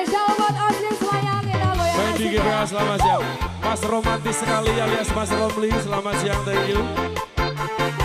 Spesial buat Osni semuanya kita goyang Fendi ya, Gira selamat siang. Mas romantis sekali alias Mas Romli selamat siang thank you.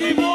Aquí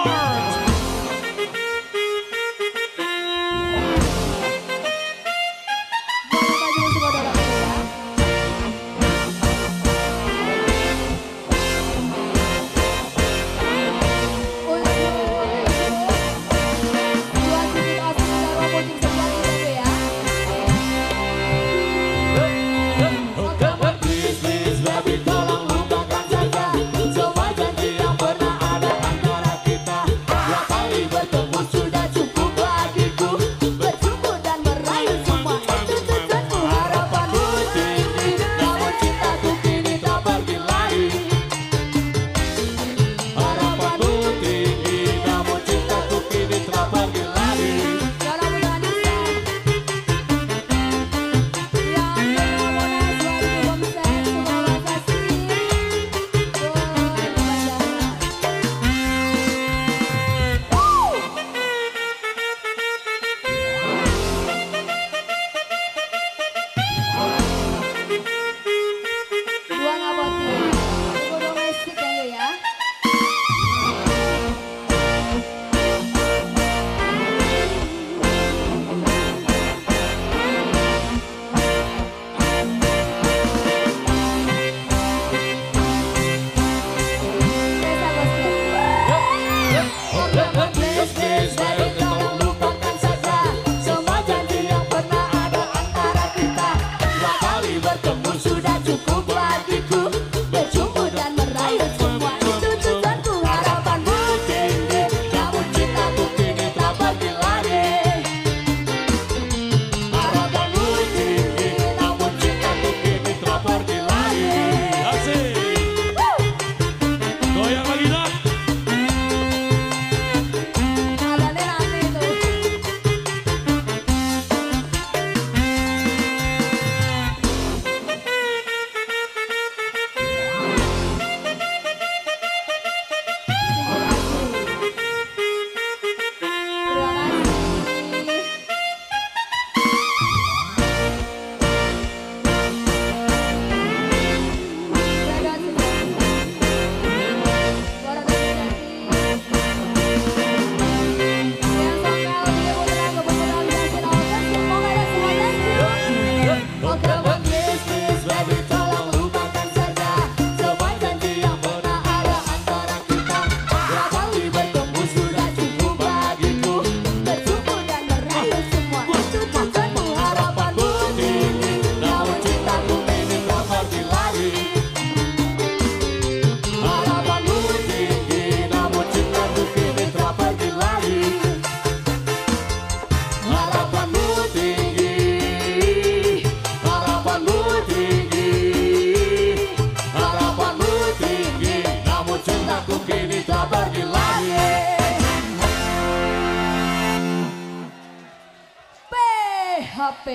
HP.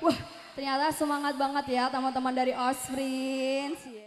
Wah, ternyata semangat banget ya teman-teman dari Osprins.